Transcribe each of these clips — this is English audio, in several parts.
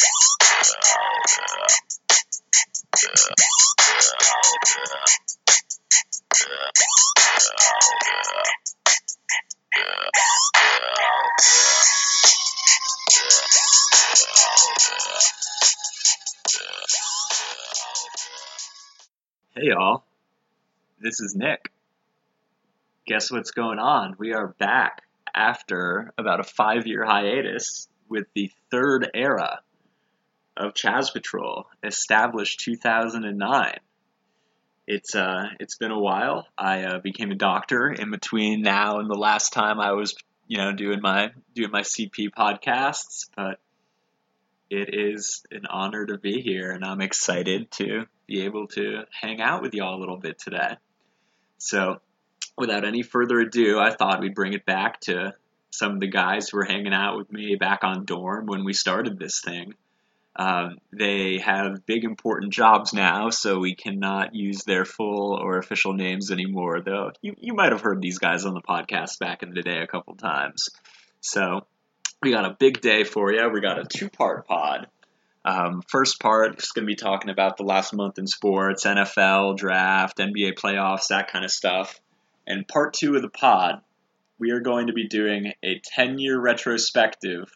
Hey y'all, this is Nick. Guess what's going on? We are back after about a five year hiatus with the third era of Chaz Patrol, established 2009. It's uh, it's been a while. I uh, became a doctor in between now and the last time I was, you know, doing my doing my CP podcasts. But it is an honor to be here, and I'm excited to be able to hang out with y'all a little bit today. So, without any further ado, I thought we'd bring it back to some of the guys who were hanging out with me back on dorm when we started this thing. Um, they have big important jobs now, so we cannot use their full or official names anymore. Though you, you might have heard these guys on the podcast back in the day a couple times. So we got a big day for you. We got a two part pod. Um, first part is going to be talking about the last month in sports, NFL, draft, NBA playoffs, that kind of stuff. And part two of the pod, we are going to be doing a 10 year retrospective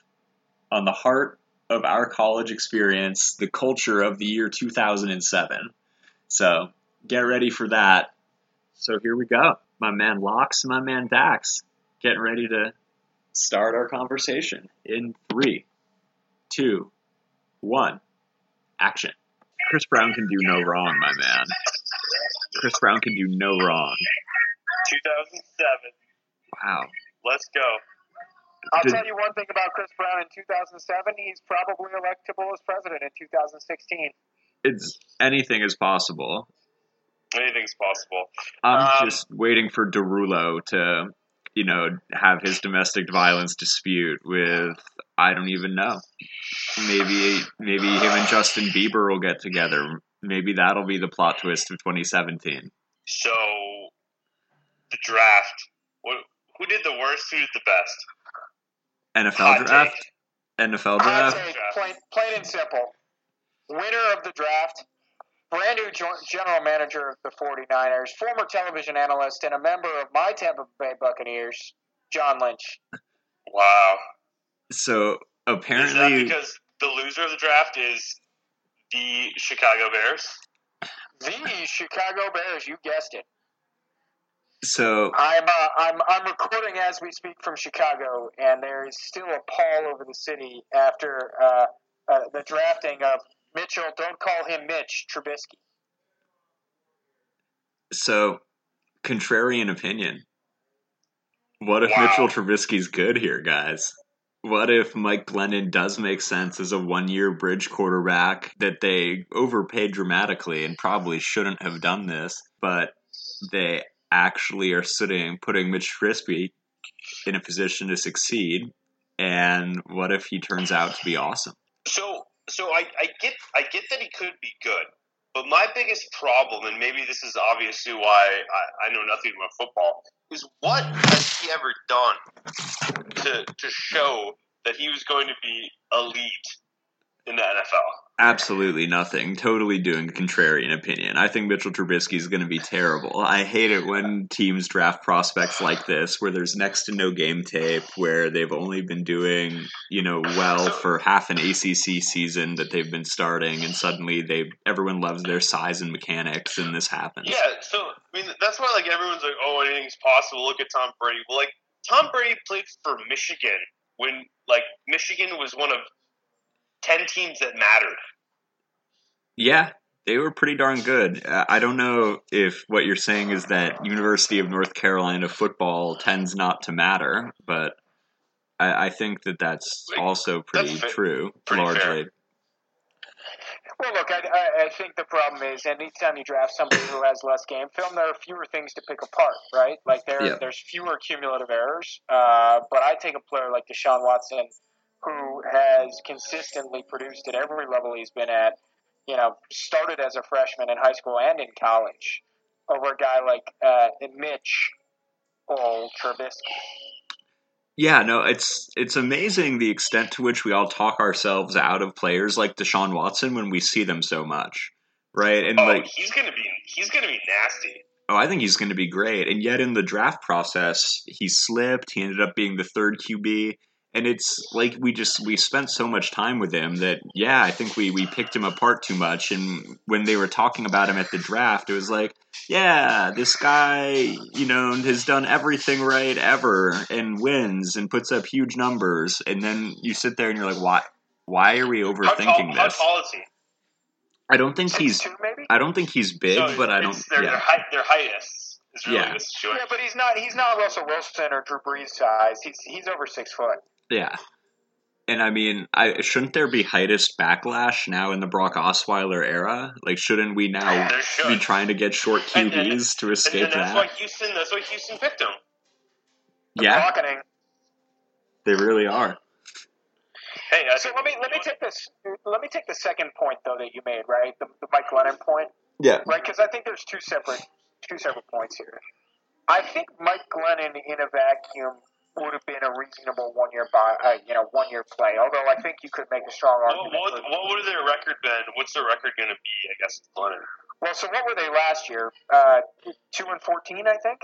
on the heart of our college experience, the culture of the year 2007. So get ready for that. So here we go. My man Locks, my man Dax, getting ready to start our conversation in three, two, one, action. Chris Brown can do no wrong, my man. Chris Brown can do no wrong. 2007. Wow. Let's go. I'll Did- tell you one thing about Chris Brown in 2007. He's probably electable as president in 2016. It's anything is possible. Anything's possible. I'm Um, just waiting for Derulo to, you know, have his domestic violence dispute with I don't even know. Maybe maybe him and Justin Bieber will get together. Maybe that'll be the plot twist of 2017. So, the draft. What, who did the worst? Who did the best? NFL Hot draft. NFL Hot draft. take, plain, plain and simple. Winner of the draft, brand new general manager of the 49ers, former television analyst, and a member of my Tampa Bay Buccaneers, John Lynch. Wow. So Is that apparently, because the loser of the draft is the Chicago Bears? The Chicago Bears, you guessed it. So I'm uh, I'm I'm recording as we speak from Chicago, and there is still a pall over the city after uh, uh, the drafting of Mitchell. Don't call him Mitch Trubisky. so contrarian opinion. What if Wow. Mitchell Trubisky's good here, guys? What if Mike Glennon does make sense as a one-year bridge quarterback that they overpaid dramatically and probably shouldn't have done this, but they actually are sitting putting Mitch Trubisky in a position to succeed? And what if he turns out to be awesome? So, so I, I get, I get that he could be good, but my biggest problem, and maybe this is obviously why I, I know nothing about football, is what has he ever done to to show that he was going to be elite in the NFL? Absolutely nothing. Totally doing contrarian opinion. I think Mitchell Trubisky is going to be terrible. I hate it when teams draft prospects like this, where there's next to no game tape, where they've only been doing, you know, well for half an ACC season that they've been starting, and suddenly they everyone loves their size and mechanics, and this happens. Yeah, so I mean that's why like everyone's like, oh, anything's possible. Look at Tom Brady. Well, like Tom Brady played for Michigan when like Michigan was one of ten teams that mattered. Yeah, they were pretty darn good. Uh, I don't know if what you're saying is that University of North Carolina football tends not to matter, but I, I think that that's also pretty fa- true, pretty fair. largely. Well, look, I, I, I think the problem is anytime you draft somebody who has less game film, there are fewer things to pick apart, right? Like there, Yeah. there's fewer cumulative errors. Uh, but I take a player like Deshaun Watson, who has consistently produced at every level he's been at. You know, started as a freshman in high school and in college, over a guy like uh, Mitch or Trubisky. Yeah, no, it's it's amazing the extent to which we all talk ourselves out of players like Deshaun Watson when we see them so much, right? And Oh, like, he's gonna be he's gonna be nasty. oh, I think he's going to be great. And yet in the draft process, he slipped. He ended up being the third QB, and it's like we just we spent so much time with him that yeah, I think we we picked him apart too much. And when they were talking about him at the draft, it was like, yeah, this guy, you know, has done everything right ever and wins and puts up huge numbers. And then you sit there and you're like, why? Why are we How overthinking tall, how this? tall is he? I don't think Six he's. two maybe. I don't think he's big, No, but I don't. Their, Yeah, their height, their height is, is really Yeah. the situation. Yeah, but he's not. He's not Russell Wilson or Drew Brees size. He's he's over six foot. Yeah. And I mean, I shouldn't there be heightist backlash now in the Brock Osweiler era? Like, shouldn't we now should. be trying to get short And- and- QBs to escape and that's that? why Houston. That's why Houston picked him. The Yeah, they really are. Hey, So let me let me take this. Let me take the second point though that you made, right? The, the Mike Glennon point, Yeah. right? Because I think there's two separate two separate points here. I think Mike Glennon in a vacuum would have been a reasonable one year buy, uh, you know, one year play. Although I think you could make a strong What, argument. what, for- what would their record been? What's their record going to be? I guess Leonard. well, so what were they last year? Uh, two and fourteen, I think.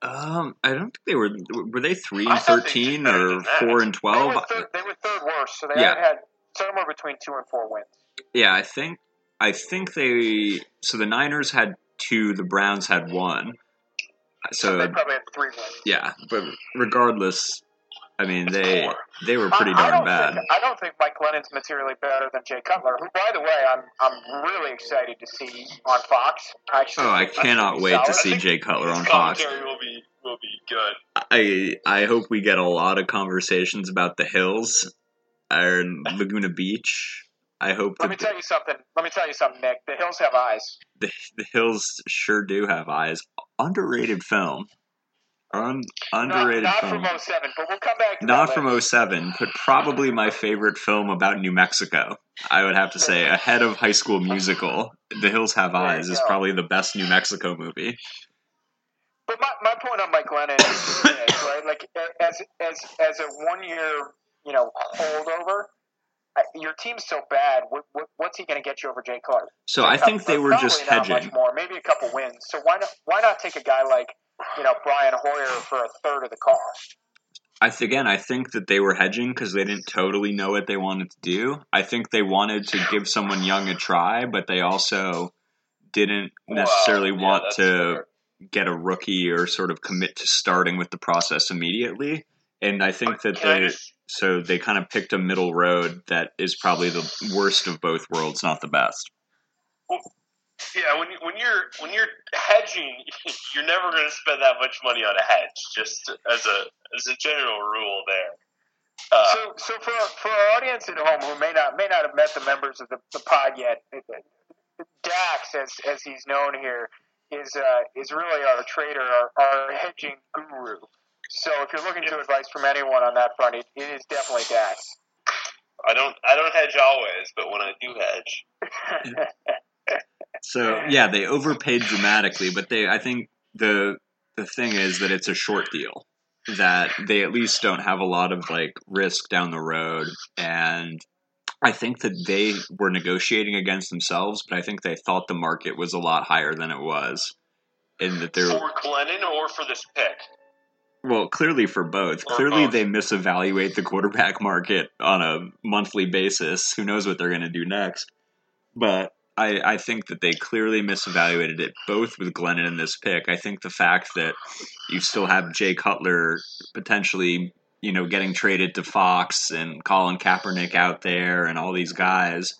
Um, I don't think they were. Were they three and thought they did thirteen or four and twelve? were, third, they were third worst, so they Yeah. had had somewhere between two and four wins. Yeah, I think. I think they. So the Niners had two. The Browns had one. So they probably had three wins. yeah, but regardless, I mean they Four. they were pretty I, I darn don't bad. Think, I don't think Mike Glennon's materially better than Jay Cutler, who, by the way, I'm I'm really excited to see on Fox. Actually, Oh, I cannot wait to see Jay Cutler on Fox. will be will be good. I I hope we get a lot of conversations about the hills and Laguna Beach. I hope Let me tell you something. Let me tell you something, Nick. The Hills have eyes. the, the hills sure do have eyes. Underrated film. Un, underrated not, film. not from 07, but we'll come back to Not from later. 07, but probably my favorite film about New Mexico. I would have to say, ahead of High School Musical, The Hills Have Eyes is probably the best New Mexico movie. But my, my point on Mike Glennon is right? Like as as as a one year, you know, holdover, your team's so bad. What, what, what's he going to get you over Jay Clark? So I think they uh, were Probably just not hedging. much more, maybe a couple wins. So why not why not take a guy like you know Brian Hoyer for a third of the cost? I th- again, I think that they were hedging because they didn't totally know what they wanted to do. I think they wanted to give someone young a try, but they also didn't necessarily Well, yeah, want that's to fair. get a rookie or sort of commit to starting with the process immediately. And I think that Can I they just- so they kind of picked a middle road that is probably the worst of both worlds, not the best. Yeah, when you, when you're when you're hedging, you're never going to spend that much money on a hedge. Just as a as a general rule, there. Uh, So, so for for our audience at home who may not may not have met the members of the, the pod yet, Dax, as as he's known here, is uh, is really our trader, our, our hedging guru. So, if you're looking to advice from anyone on that front, it, it is definitely Dax. I don't I don't hedge always, but when I do hedge, So yeah, they overpaid dramatically, but they I think the the thing is that it's a short deal. That they at least don't have a lot of like risk down the road and I think that they were negotiating against themselves, but I think they thought the market was a lot higher than it was. And that they're for Glennon or for this pick. Well, clearly for both. Or Clearly both. they misevaluate the quarterback market on a monthly basis. Who knows what they're going to do next? But I, I think that they clearly misevaluated it both with Glennon and this pick. I think the fact that you still have Jay Cutler potentially, you know, getting traded to Fox and Colin Kaepernick out there and all these guys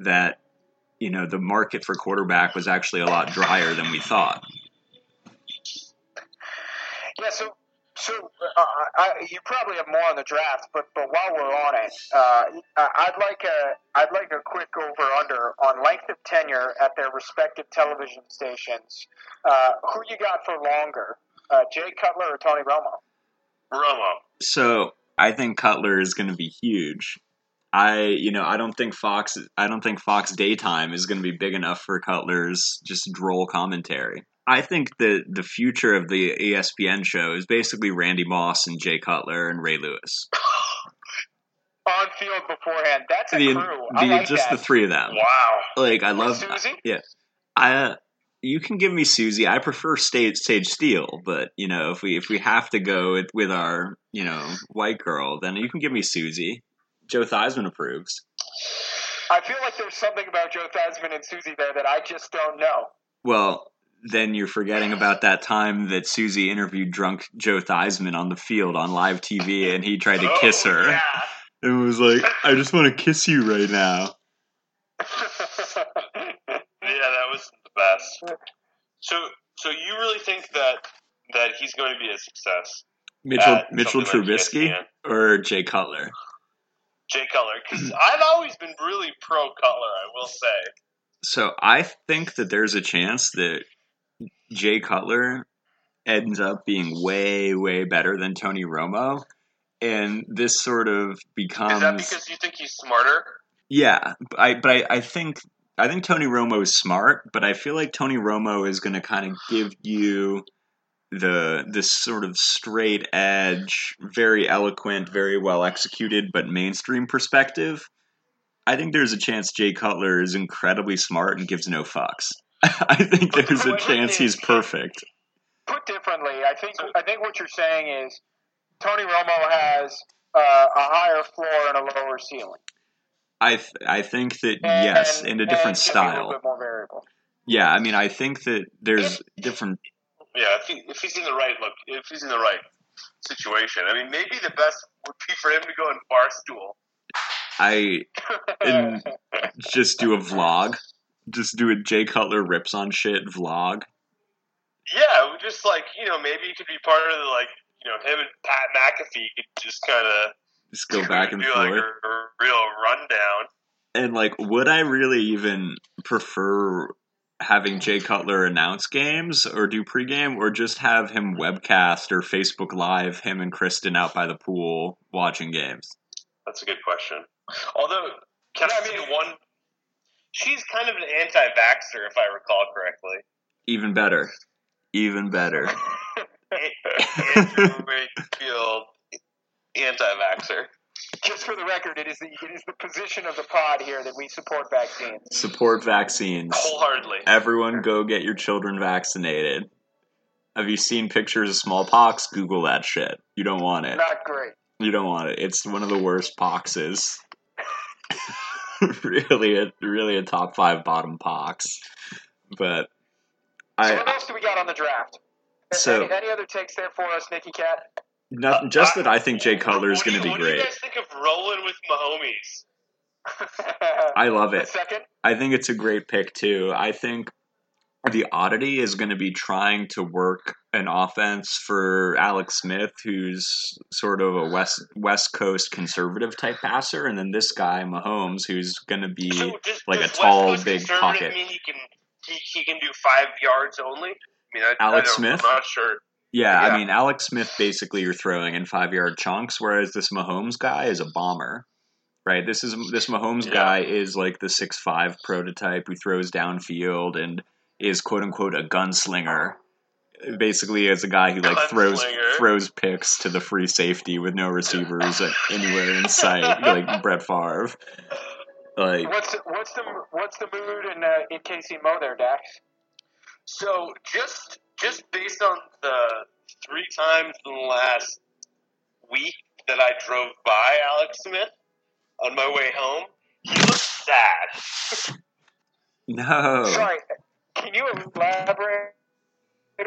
that, you know, the market for quarterback was actually a lot drier than we thought. Yeah, so so uh, I, you probably have more on the draft, but but while we're on it, uh, I'd like a I'd like a quick over under on length of tenure at their respective television stations. Uh, who you got for longer, uh, Jay Cutler or Tony Romo? Romo. So I think Cutler is going to be huge. I, you know, I don't think Fox, I don't think Fox daytime is going to be big enough for Cutler's just droll commentary. I think the the future of the ESPN show is basically Randy Moss and Jay Cutler and Ray Lewis. On field beforehand. That's a The, crew. I the like just that. the three of them. Wow. Like I love. Suzy? I uh, you can give me Suzy. I prefer Stage Sage Steele, but you know if we if we have to go with, with our you know white girl, then you can give me Suzy. Joe Theismann approves. I feel like there's something about Joe Theismann and Suzy there that I just don't know. Well, then you're forgetting about that time that Suzy interviewed drunk Joe Theismann on the field on live TV, and he tried to oh, kiss Oh, her. Yeah. and was like, "I just want to kiss you right now." Yeah, that was the best. So, so you really think that that he's going to be a success? Mitchell Mitchell something like Trubisky or Jay Cutler. Jay Cutler, because I've always been really pro Cutler. I will say. So I think that there's a chance that Jay Cutler ends up being way, way better than Tony Romo. And this sort of becomes Is that because you think he's smarter? Yeah, I but I, I think I think Tony Romo is smart, but I feel like Tony Romo is going to kind of give you the this sort of straight edge, very eloquent, very well executed, but mainstream perspective. I think there's a chance Jay Cutler is incredibly smart and gives no fucks. I think there's a chance he's perfect. Put differently, I think I think what you're saying is Tony Romo has uh, a higher floor and a lower ceiling. I th- I think that And, yes, in a different A style. variable. Yeah, I mean, I think that there's different Yeah, if, he, if he's in the right look, if he's in the right situation, I mean, maybe the best would be for him to go in barstool. I and just do a vlog. Just do a Jay Cutler rips on shit vlog. Yeah, just like you know, maybe he could be part of the like you know him and Pat McAfee could just kind of Just go back and do forth. like a, a real rundown. And like, would I really even prefer having Jay Cutler announce games or do pregame, or just have him webcast or Facebook Live him and Kristen out by the pool watching games? That's a good question. Although, can I mean- one? She's kind of an anti-vaxxer, if I recall correctly. Even better. Even better. Andrew Wakefield, anti-vaxxer. Just for the record, it is the it is the position of the pod here that we support vaccines. Support vaccines. Wholeheartedly. Everyone go get your children vaccinated. Have you seen pictures of smallpox? Google that shit. You don't want it. Not great. You don't want it. It's one of the worst poxes. really, a, really a top five bottom pox. But So what else do we got on the draft? So- any, any other takes there for us, Nikki Cat? nothing. Uh, just that uh, I think Jay Cutler is going to you- be What do you great. guys think of rolling with Mahomes? I love it. second. I think it's a great pick too. I think the oddity is going to be trying to work an offense for Alex Smith, who's sort of a west West Coast conservative type passer, and then this guy Mahomes, who's going to be So does, like a tall, big pocket. Mean he can he, he can do five yards only. I mean, I, Alex I Smith? I'm not sure. Yeah, Yeah. I mean Alex Smith basically you're throwing in five yard chunks, whereas this Mahomes guy is a bomber. Right? This is this Mahomes Yeah. guy is like the six five prototype who throws downfield and is quote unquote a gunslinger. Basically as a guy who like throws Gunslinger. throws picks to the free safety with no receivers anywhere in sight, like Brett Favre. Like What's the, what's the what's the mood in uh, in KC Mo there, Dax? So just just based on the three times in the last week that I drove by Alex Smith on my way home, he looks sad. no. Sorry, can you elaborate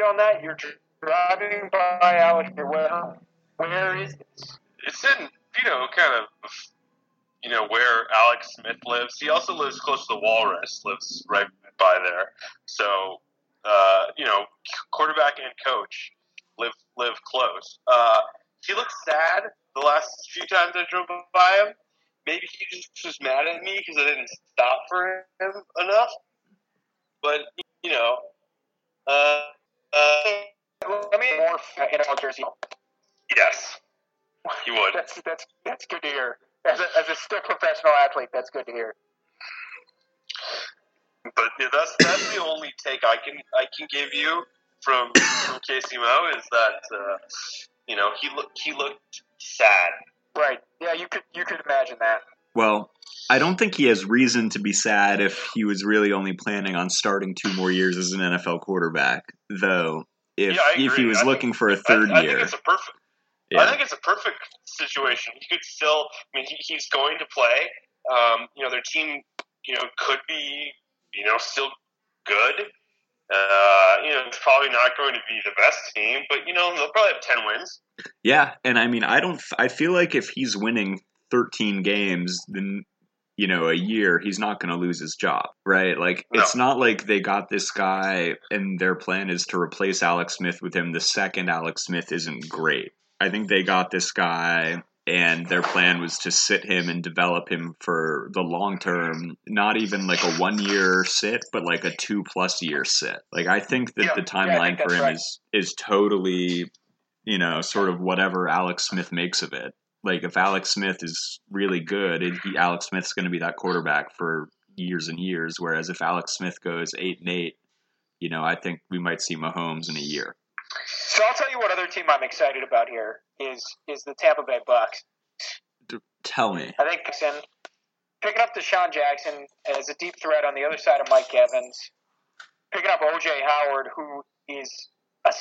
on that? You're driving by Alex. Where where is this? It's in you know kind of you know where Alex Smith lives. He also lives close to the Walrus. Lives right by there. So uh, you know quarterback and coach live live close. Uh, he looks sad the last few times I drove by him. Maybe he just was mad at me because I didn't stop for him enough. But you know, uh, uh, Let me more in a jersey. yes, he would. That's that's that's good to hear. As a, as a still professional athlete, that's good to hear. But yeah, that's that's the only take I can I can give you. from from KC Mo is that uh, you know he looked he looked sad. Right. Yeah, you could you could imagine that. Well, I don't think he has reason to be sad if he was really only planning on starting two more years as an NFL quarterback. Though, if Yeah, if he was I looking think- for a third I year, think it's a perfect. I think it's a perfect situation. He could still. I mean, he, he's going to play. Um, you know, their team. You know, could be. You know, still good. Uh, you know, it's probably not going to be the best team, but you know, they'll probably have ten wins. yeah. And I mean, I don't. I feel like if he's winning 13 games, then you know, a year, he's not going to lose his job, right? Like, No. it's not like they got this guy and their plan is to replace Alex Smith with him the second Alex Smith isn't great. I think they got this guy and their plan was to sit him and develop him for the long term, not even like a one year sit, but like a two plus year sit. Like, I think that Yeah. the timeline think for him right. is, is totally, you know, sort of whatever Alex Smith makes of it like if Alex Smith is really good, it, he, Alex Smith's going to be that quarterback for years and years. Whereas if Alex Smith goes eight and eight, you know, I think we might see Mahomes in a year. So I'll tell you what other team I'm excited about here is is the Tampa Bay Bucks. Tell me, I think Jackson picking up DeSean Jackson as a deep threat on the other side of Mike Evans, picking up OJ Howard, who is a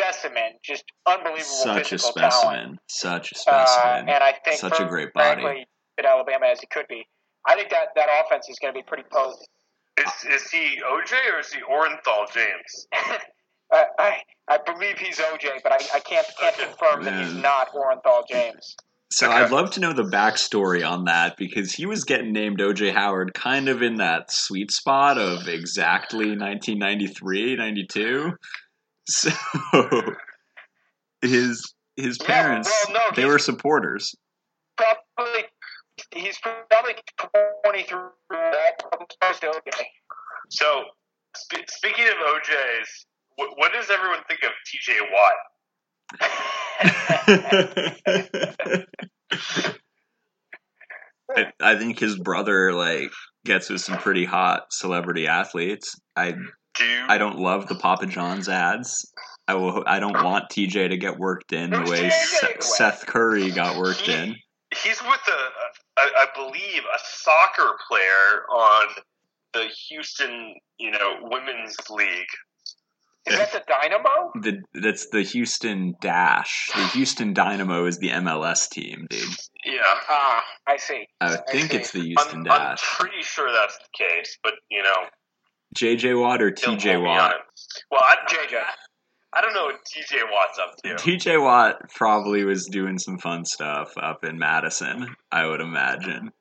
specimen, just unbelievable such a physical talent. specimen, such a Uh, specimen. and I think Such a great body. frankly, at Alabama as he could be. I think that that offense is going to be pretty potent. Is is he OJ or is he Orenthal James? I, I I believe he's OJ, but I, I can't can't Okay. confirm that he's not Orenthal James. So Okay. I'd love to know the backstory on that because he was getting named OJ Howard kind of in that sweet spot of exactly 1993, 92. So his his Yeah, parents well, no, they were supporters. Probably he's probably twenty through that close to OJ. So, sp- speaking of OJ's, what, what does everyone think of TJ Watt? I, I think his brother like gets with some pretty hot celebrity athletes. I Do I don't love the Papa John's ads. I will. I don't want TJ to get worked in the way? Seth, Seth Curry got worked He- in. he's with a, a, I believe, a soccer player on the Houston, you know, women's league. Is that the Dynamo? The that's the Houston Dash. The Houston Dynamo is the MLS team, dude. Yeah, Ah, I see. I I think see. it's the Houston I'm, I'm Dash. pretty sure that's the case, but you know, JJ Watt or TJ hold me on Watt? Well, I'm JJ. I don't know what TJ Watt's up to. TJ Watt probably was doing some fun stuff up in Madison, I would imagine.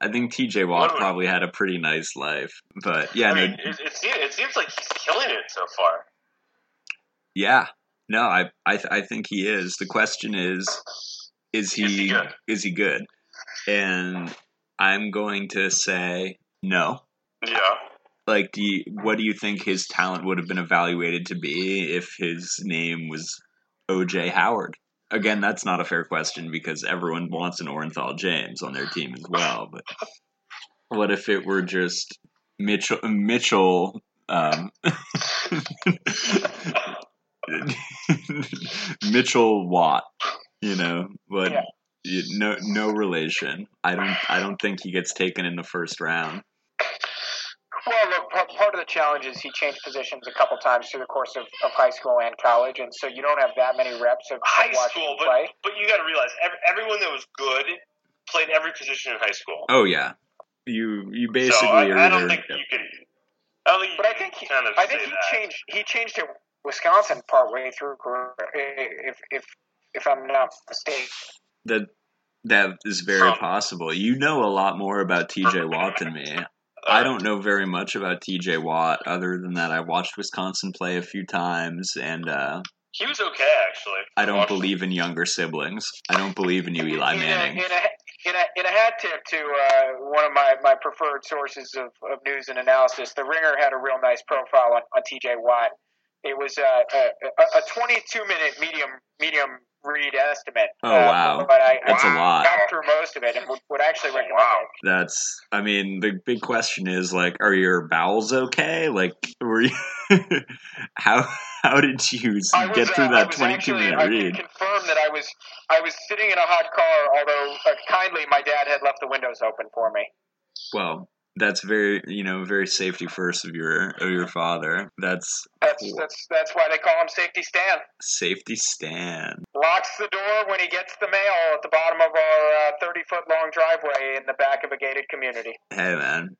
I think TJ Watt probably had a pretty nice life. But yeah, I no, mean, it, it, seems, it seems like he's killing it so far. yeah. No, I I th- I think he is. The question is is he Is he good? is he good? And I'm going to say no. Yeah. Like do you, what do you think his talent would have been evaluated to be if his name was OJ Howard? Again, that's not a fair question because everyone wants an Orenthal James on their team as well. But what if it were just Mitchell Mitchell um, Mitchell Watt? You know, but Yeah. you- no no relation. I don't I don't think he gets taken in the first round. Well, look, part, part of the challenge is he changed positions a couple times through the course of, of high school and college, and so you don't have that many reps of, of High watching school, him but play. but you got to realize every, everyone that was good played every position in high school. Oh yeah, you you basically so I, are I don't either- think you can. I don't think But I think can he, kind of I think he that. changed he changed to Wisconsin partway through career, if if if I'm not mistaken. that that is very From- possible. You know a lot more about TJ Watt than me. I don't know very much about TJ Watt other than that I watched Wisconsin play a few times and uh, He was okay actually. I don't believe in younger siblings. I don't believe in you, Eli in Manning. A, in, a, in, a, in a hat tip to uh, one of my, my preferred sources of, of news and analysis, The Ringer had a real nice profile on, on TJ Watt. It was uh, a, a, a 22 minute medium medium read estimate. Oh, Uh, wow. But I, That's a I lot. got through most of it and would, would actually recommend Wow. it. That's. I mean, the big question is like, are your bowels okay? Like, were you? how how did you was, get through uh, that twenty two actually, minute I read? can confirm that I was I was sitting in a hot car, although uh, kindly my dad had left the windows open for me. Well, that's very you know very safety first of your of your father. That's That's that's that's why they call him Safety Stan. safety Stan Locks the door when he gets the mail at the bottom of our uh, thirty foot long driveway in the back of a gated community. Hey man,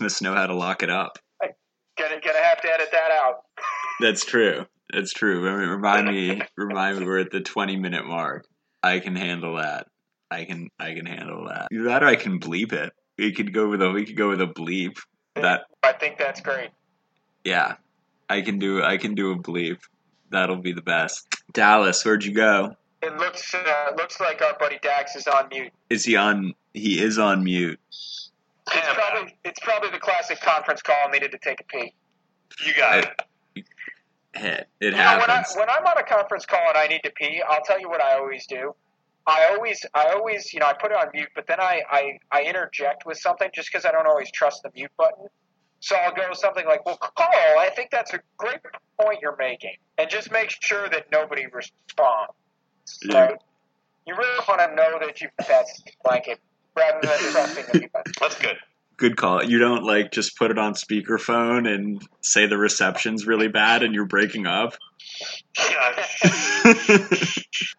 must know how to lock it up. Gonna gonna have to edit that out. That's true. That's true. I mean, Remind me, remind me, we're at the twenty minute mark. I can handle that. I can, I can handle that. Either that, or I can bleep it. We could go with a, we could go with a bleep. That, I think that's great. yeah, I can do, I can do a bleep. That'll be the best. Dallas, where'd you go? It looks uh, looks like our buddy Dax is on mute. Is he on? He is on mute. It's Yeah, probably it's probably the classic conference call. Needed to take a pee. You got it. Hey, it You know, when I happens. when I'm on a conference call and I need to pee, I'll tell you what I always do. I always I always you know I put it on mute, but then I I, I interject with something just because I don't always trust the mute button. So I'll go something like, "Well, Carl, I think that's a great point you're making," and just make sure that nobody responds. Yeah. Right? You really want to know that you've passed blanket rather than trusting the mute button. That's good. Good call. You don't like just put it on speakerphone and say the reception's really bad and you're breaking up. Yeah.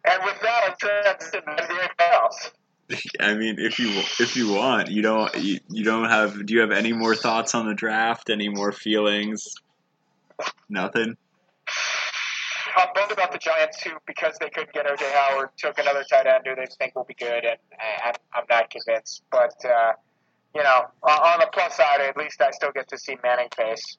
And with that, I transition to everything else. I mean, if you if you want, you don't you, you don't have. Do you have any more thoughts on the draft? Any more feelings? Nothing. I'm bummed about the Giants too because they couldn't get OJ Howard. Took another tight end who they think will be good, and I, I'm, I'm not convinced. But uh, you know, on on the plus side, at least I still get to see Manning face.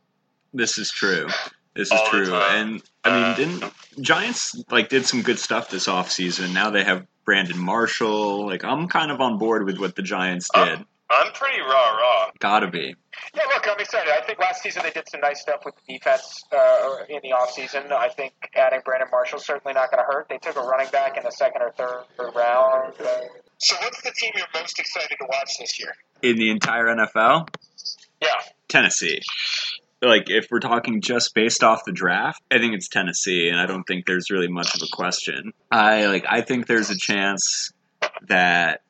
This is true. This is true. And I mean, Uh, didn't Giants like did some good stuff this offseason. Now they have Brandon Marshall. Like I'm kind of on board with what the Giants Oh. did. I'm pretty raw, raw. Gotta be. Yeah, look, I'm excited. I think last season they did some nice stuff with the defense uh, in the offseason. I think adding Brandon Marshall certainly not going to hurt. They took a running back in the second or third round. So, what's the team you're most excited to watch this year? In the entire NFL, Yeah, Tennessee. Like if we're talking just based off the draft, I think it's Tennessee, and I don't think there's really much of a question. I like I think there's a chance that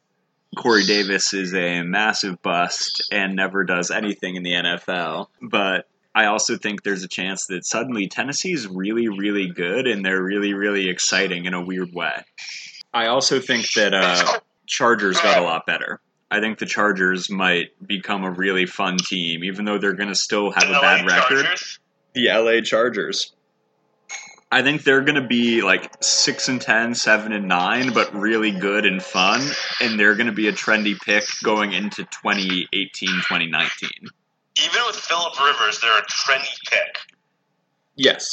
Corey Davis is a massive bust and never does anything in the NFL, but I also think there's a chance that suddenly Tennessee's really, really good and they're really, really exciting in a weird way. I also think that uh, Chargers got a lot better. I think the Chargers might become a really fun team, even though they're going to still have The a bad LA record. Chargers? The LA Chargers. I think they're going to be like 6 and 10, 7 and 9, but really good and fun. And they're going to be a trendy pick going into 2018, 2019. Even with Philip Rivers, they're a trendy pick. Yes.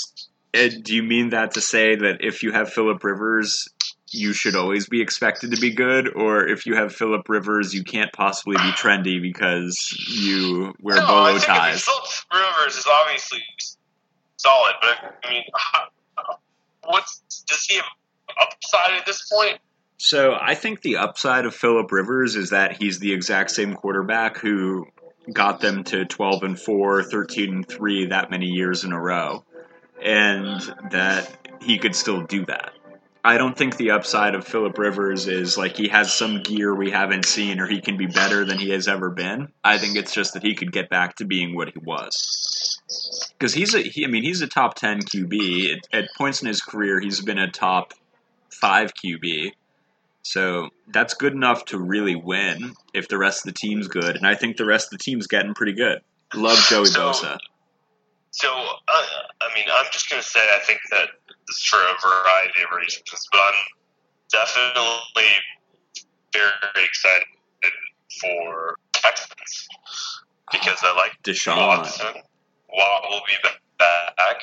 And do you mean that to say that if you have Philip Rivers, you should always be expected to be good? Or if you have Philip Rivers, you can't possibly be trendy because you wear no, bolo think I mean, ties? Philip Rivers is obviously solid, but I mean, what's does he have upside at this point? So I think the upside of Philip Rivers is that he's the exact same quarterback who got them to 12 and 4, 13 and 3 that many years in a row. And that he could still do that. I don't think the upside of Philip Rivers is like he has some gear we haven't seen or he can be better than he has ever been. I think it's just that he could get back to being what he was. Because he's a, he, I mean, he's a top 10 QB. At, at points in his career, he's been a top 5 QB. So that's good enough to really win if the rest of the team's good. And I think the rest of the team's getting pretty good. Love Joey So- Bosa. So, uh, I mean, I'm just going to say I think that this is for a variety of reasons, but I'm definitely very excited for Texans because I like Deshaun. Watson. Watt will be back.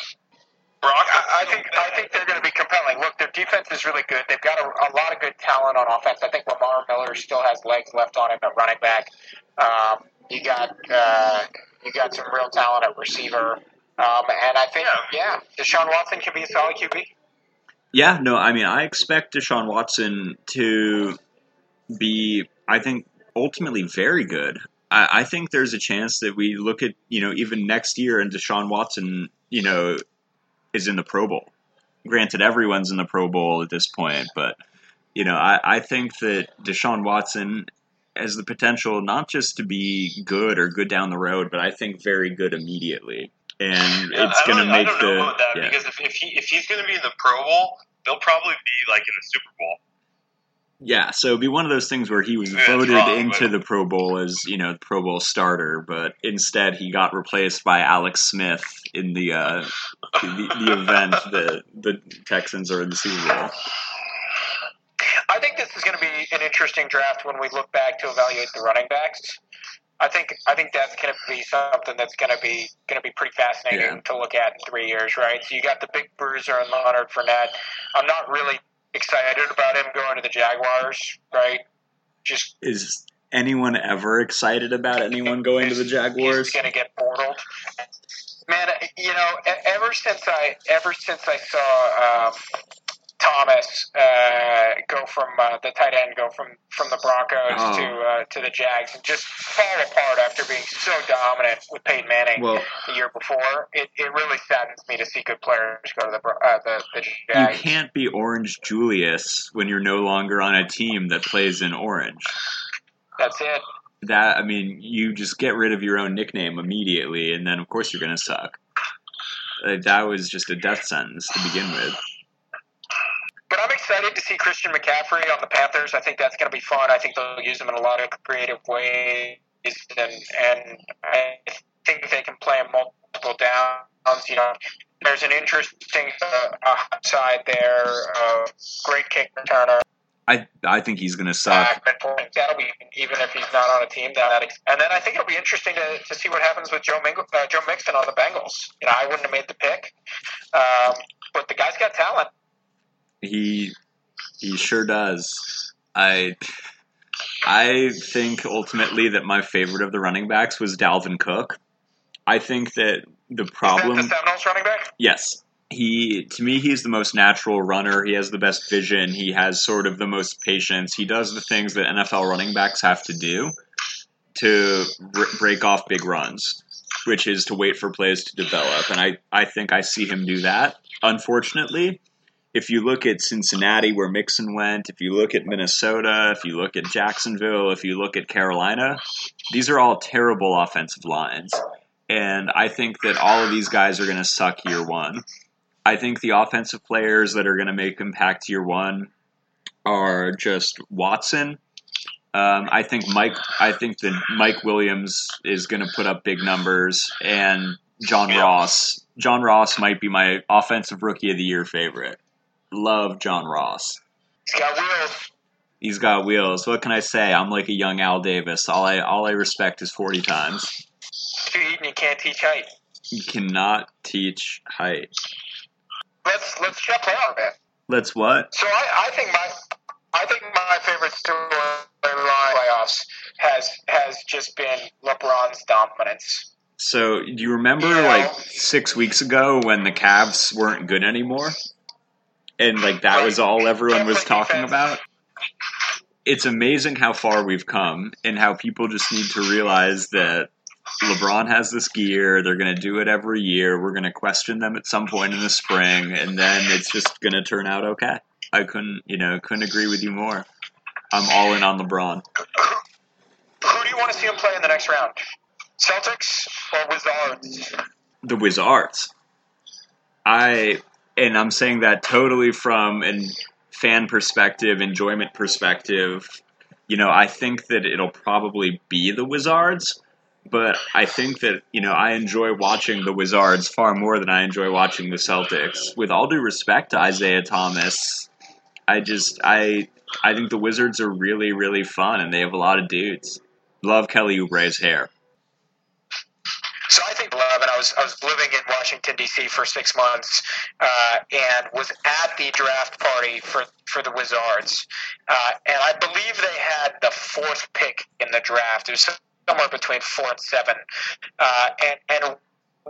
Brock, I, I think I think they're going to be compelling. Look, their defense is really good. They've got a, a lot of good talent on offense. I think Lamar Miller still has legs left on him at running back. Um, you got uh, you got some real talent at receiver, um, and I think yeah, Deshaun Watson can be a solid QB. Yeah, no, I mean, I expect Deshaun Watson to be, I think, ultimately very good. I, I think there's a chance that we look at, you know, even next year and Deshaun Watson, you know, is in the Pro Bowl. Granted, everyone's in the Pro Bowl at this point, but, you know, I, I think that Deshaun Watson has the potential not just to be good or good down the road, but I think very good immediately. And Yeah, it's going to make I don't know the. about that yeah. because if, if, he, if he's going to be in the Pro Bowl, they'll probably be like in the Super Bowl. Yeah, so it'd be one of those things where he was Yeah, voted wrong, into but- the Pro Bowl as, you know, the Pro Bowl starter, but instead he got replaced by Alex Smith in the uh, the, the event that the Texans are in the Super Bowl. I think this is going to be an interesting draft when we look back to evaluate the running backs. I think I think that's going to be something that's going to be going to be pretty fascinating Yeah. to look at in three years, right? So you got the big bruiser and Leonard Fournette. I'm not really excited about him going to the Jaguars, right? Just Is anyone ever excited about anyone going to the Jaguars? He's going to get portaled. Man, you know, ever since I ever since I saw um, Thomas uh, go from uh, the tight end go from from the Broncos Oh. to uh, to the Jags and just fall apart after being so dominant with Peyton Manning Well, the year before, it, it really saddens me to see good players go to the uh, the, the you can't be Orange Julius when you're no longer on a team that plays in orange. That's it. That I mean, you just get rid of your own nickname immediately, and then of course you're gonna suck. Like, that was just a death sentence to begin with. Excited to see Christian McCaffrey on the Panthers. I think that's going to be fun. I think they'll use him in a lot of creative ways, and and I think they can play him multiple downs. You know, there's an interesting uh, uh, side there. Uh, great kick returner. I I think he's gonna suck. That'll be even if he's not on a team. That and then I think it'll be interesting to, to see what happens with Joe Ming- uh, Joe Mixon on the Bengals. You know, I wouldn't have made the pick, um, but the guy's got talent. He he sure does. I I think ultimately that my favorite of the running backs was Dalvin Cook. I think that the Is problem that the Seminoles running back? Yes. He to me he's the most natural runner. He has the best vision. He has sort of the most patience. He does the things that NFL running backs have to do to br- break off big runs, which is to wait for plays to develop. And I I think I see him do that. Unfortunately, if you look at Cincinnati where Mixon went, if you look at Minnesota, if you look at Jacksonville, if you look at Carolina, these are all terrible offensive lines. And I think that all of these guys are going to suck year one. I think the offensive players that are going to make impact year one are just Watson. Um, I think Mike. I think that Mike Williams is going to put up big numbers, and John Ross. John Ross might be my offensive rookie of the year favorite. Love John Ross. He's got wheels. He's got wheels. What can I say? I'm like a young Al Davis. All I all I respect is forty times. Speed and you can't teach height. You cannot teach height. Let's let's check out bit. Let's what? So I, I think my I think my favorite storyline playoffs has has just been LeBron's dominance. So, do you remember like six weeks ago when the Cavs weren't good anymore? And like that was all everyone was talking about? It's amazing how far we've come and how people just need to realize that LeBron has this gear. They're going to do it every year. We're going to question them at some point in the spring, and then it's just going to turn out okay. I couldn't, you know, couldn't agree with you more. I'm all in on LeBron. Who do you want to see him play in the next round? Celtics or Wizards? the Wizards. I and I'm saying that totally from an fan perspective, enjoyment perspective. You know, I think that it'll probably be the Wizards, but I think that you know I enjoy watching the Wizards far more than I enjoy watching the Celtics. With all due respect to Isaiah Thomas, I just I I think the Wizards are really really fun and they have a lot of dudes. Love Kelly Oubre's hair. So I think eleven. I was I was living in Washington D.C. for six months, uh, and was at the draft party for for the Wizards, uh, and I believe they had the fourth pick in the draft. It was somewhere between four and seven, uh, and and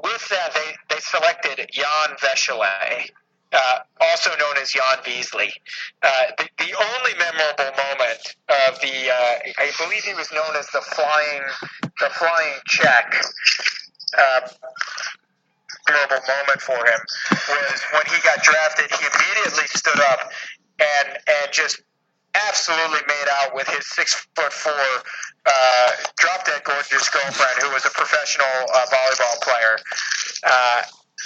with that they they selected Jan Vesely, uh, also known as Jan Beasley. Uh, the, the only memorable moment of the, uh, I believe he was known as the flying, the flying Czech. Memorable moment for him was when he got drafted. He immediately stood up and and just absolutely made out with his six foot four, uh, drop dead gorgeous girlfriend, who was a professional uh, volleyball player. Uh,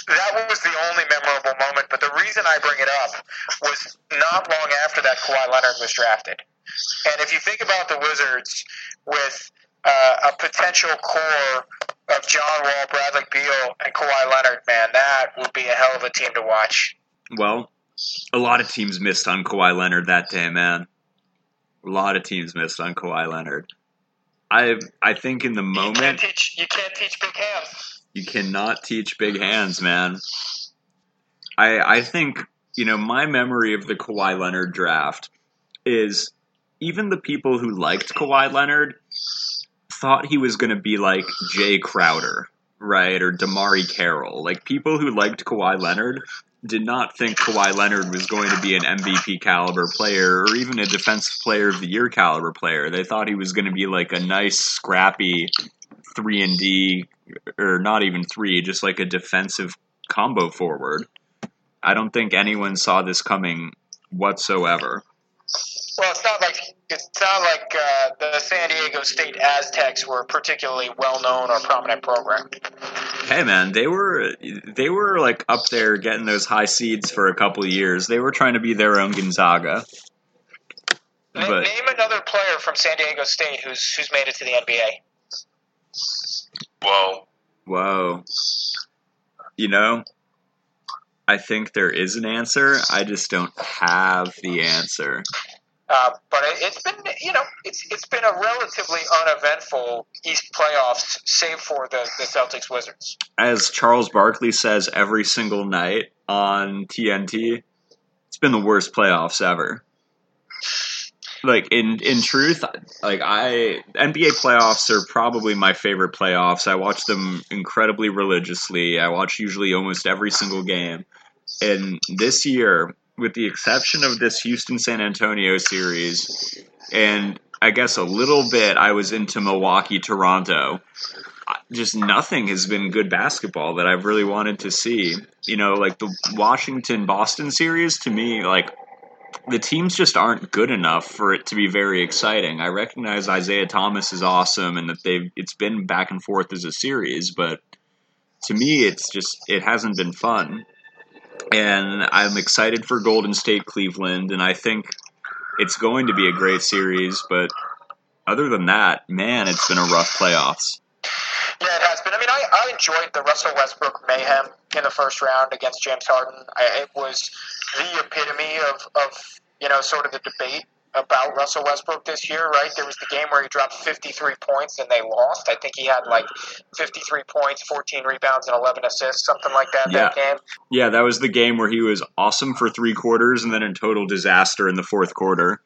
that was the only memorable moment. But the reason I bring it up was not long after that Kawhi Leonard was drafted. And if you think about the Wizards with uh, a potential core of John Wall, Bradley Beal, and Kawhi Leonard, man, that would be a hell of a team to watch. Well, a lot of teams missed on Kawhi Leonard that day, man. A lot of teams missed on Kawhi Leonard. I I think in the You can't moment teach, you can't teach big hands. you cannot teach big hands, man. I I think you know my memory of the Kawhi Leonard draft is even the people who liked Kawhi Leonard thought he was going to be like Jae Crowder, right, or DeMarre Carroll. Like people who liked Kawhi Leonard did not think Kawhi Leonard was going to be an MVP caliber player or even a defensive player of the year caliber player. They thought he was going to be like a nice, scrappy three and D, or not even three, just like a defensive combo forward. I don't think anyone saw this coming whatsoever. Well, it's not like it's not like uh, the San Diego State Aztecs were a particularly well known or prominent program. Hey man, they were they were like up there getting those high seeds for a couple of years. They were trying to be their own Gonzaga. But Name another player from San Diego State who's who's made it to the NBA. Well, whoa. You know, I think there is an answer. I just don't have the answer. Uh, but it, it's been, you know, it's it's been a relatively uneventful East playoffs, save for the, the Celtics Wizards. As Charles Barkley says every single night on TNT, it's been the worst playoffs ever. Like in in truth, like I NBA playoffs are probably my favorite playoffs. I watch them incredibly religiously. I watch usually almost every single game. And this year, with the exception of this Houston San Antonio series, and I guess a little bit I was into Milwaukee Toronto. Just nothing has been good basketball that I've really wanted to see. You know, like the Washington Boston series to me, like the teams just aren't good enough for it to be very exciting. I recognize Isaiah Thomas is awesome and that they've it's been back and forth as a series, but to me it's just it hasn't been fun. And I'm excited for Golden State Cleveland and I think it's going to be a great series, but other than that, man, it's been a rough playoffs. Yeah, it has been. I mean, I, I enjoyed the Russell Westbrook mayhem in the first round against James Harden. I, it was the epitome of, of you know sort of the debate about Russell Westbrook this year, right? There was the game where he dropped 53 points and they lost. I think he had like 53 points, 14 rebounds, and 11 assists, something like that. That game. Yeah, that was the game where he was awesome for three quarters and then in total disaster in the fourth quarter.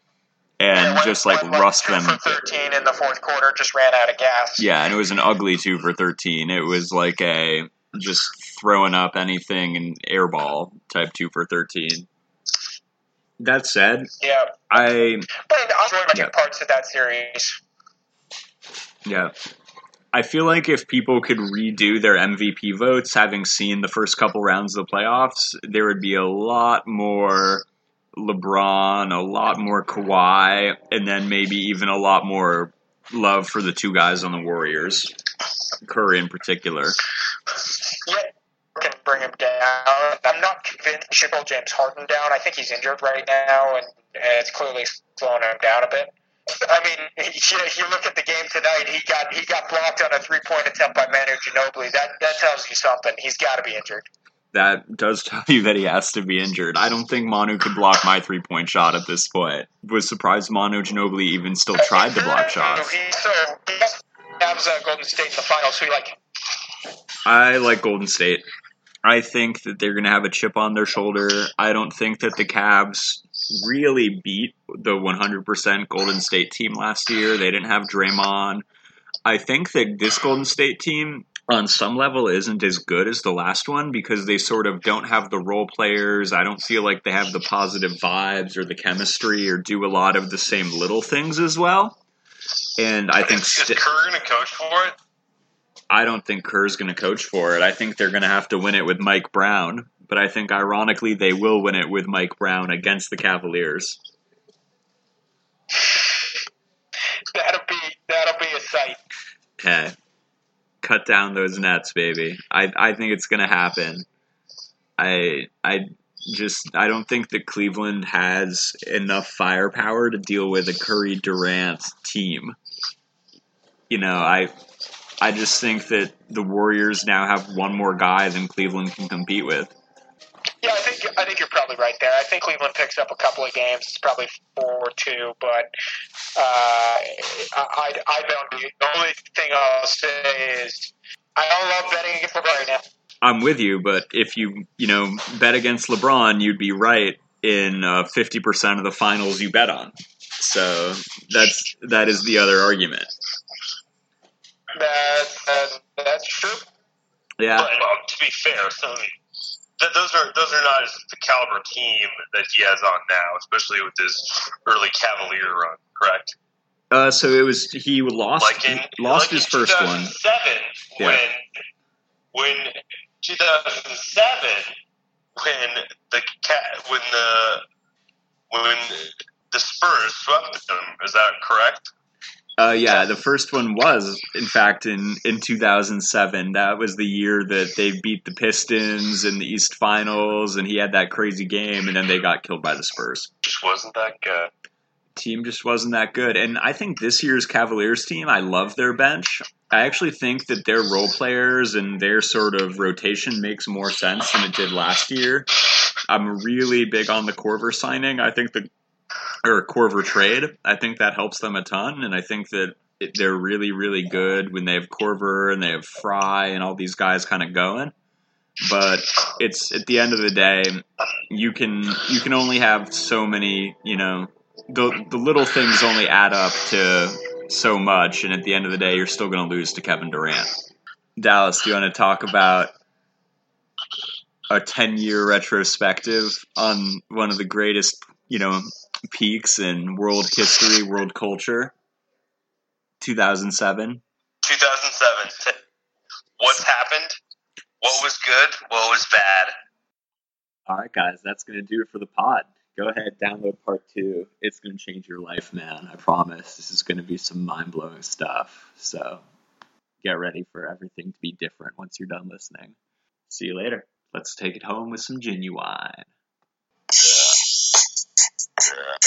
And went- just like went, rust two them. for 13 in the fourth quarter. Just ran out of gas. Yeah, and it was an ugly two for 13. It was like a just throwing up anything and airball type two for 13. That said, Yeah. I But I enjoyed watching Yeah. parts of that series. Yeah. I feel like if people could redo their MVP votes, having seen the first couple rounds of the playoffs, there would be a lot more LeBron, a lot more Kawhi, and then maybe even a lot more love for the two guys on the Warriors, Curry in particular. Bring him down. I'm not convinced he should hold James Harden down. I think he's injured right now, and, and it's clearly slowing him down a bit. I mean, you look at the game tonight. He got he got blocked on a three point attempt by Manu Ginobili. That that tells you something. He's got to be injured. That does tell you that he has to be injured. I don't think Manu could block my three point shot at this point. Was surprised Manu Ginobili even still tried to block shots. He, so he has uh, Golden State in the finals. So he like I like Golden State. I think that they're going to have a chip on their shoulder. I don't think that the Cavs really beat the 100% Golden State team last year. They didn't have Draymond. I think that this Golden State team on some level isn't as good as the last one because they sort of don't have the role players. I don't feel like they have the positive vibes or the chemistry or do a lot of the same little things as well. And I think is, st- is Kerr going to coach for it? I don't think Kerr's going to coach for it. I think they're going to have to win it with Mike Brown, but I think ironically they will win it with Mike Brown against the Cavaliers. That'll be that'll be a sight. Hey, cut down those nets, baby. I I think it's going to happen. I I just I don't think that Cleveland has enough firepower to deal with a Curry Durant team. You know, I I just think that the Warriors now have one more guy than Cleveland can compete with. Yeah, I think I think you're probably right there. I think Cleveland picks up a couple of games. It's probably four or two, but uh, I, I don't. The only thing I'll say is I don't love betting against LeBron right now. I'm with you, but if you you know bet against LeBron, you'd be right in uh, fifty percent of the finals you bet on. So that's that is the other argument. That's that's, that's true. Yeah, But um, to be fair, so th- those are those are not the caliber team that he has on now, especially with his early Cavalier run. Correct? uh, so it was he lost Like in lost like his first one. 2007, Yeah. when when 2007 when the cat when the when the Spurs swept them. Is that correct? Uh, yeah, the first one was, in fact, in, in 2007. That was the year that they beat the Pistons in the East Finals, and he had that crazy game, and then they got killed by the Spurs. Just wasn't that good. Team just wasn't that good. And I think this year's Cavaliers team, I love their bench. I actually think that their role players and their sort of rotation makes more sense than it did last year. I'm really big on the Korver signing. I think the or Korver trade. I think that helps them a ton, and I think that it, they're really, really good when they have Korver and they have Frye and all these guys kind of going. But it's at the end of the day, you can you can only have so many. You know, the the little things only add up to so much, and at the end of the day, you're still going to lose to Kevin Durant. Dallas, do you want to talk about a 10 year retrospective on one of the greatest, you know, peaks in world history, world culture? 2007. 2007. What's happened? What was good? What was bad? All right, guys, that's going to do it for the pod. Go ahead, download part two. It's going to change your life, man. I promise. This is going to be some mind blowing stuff. So get ready for everything to be different once you're done listening. See you later. Let's take it home with some genuine. Yeah.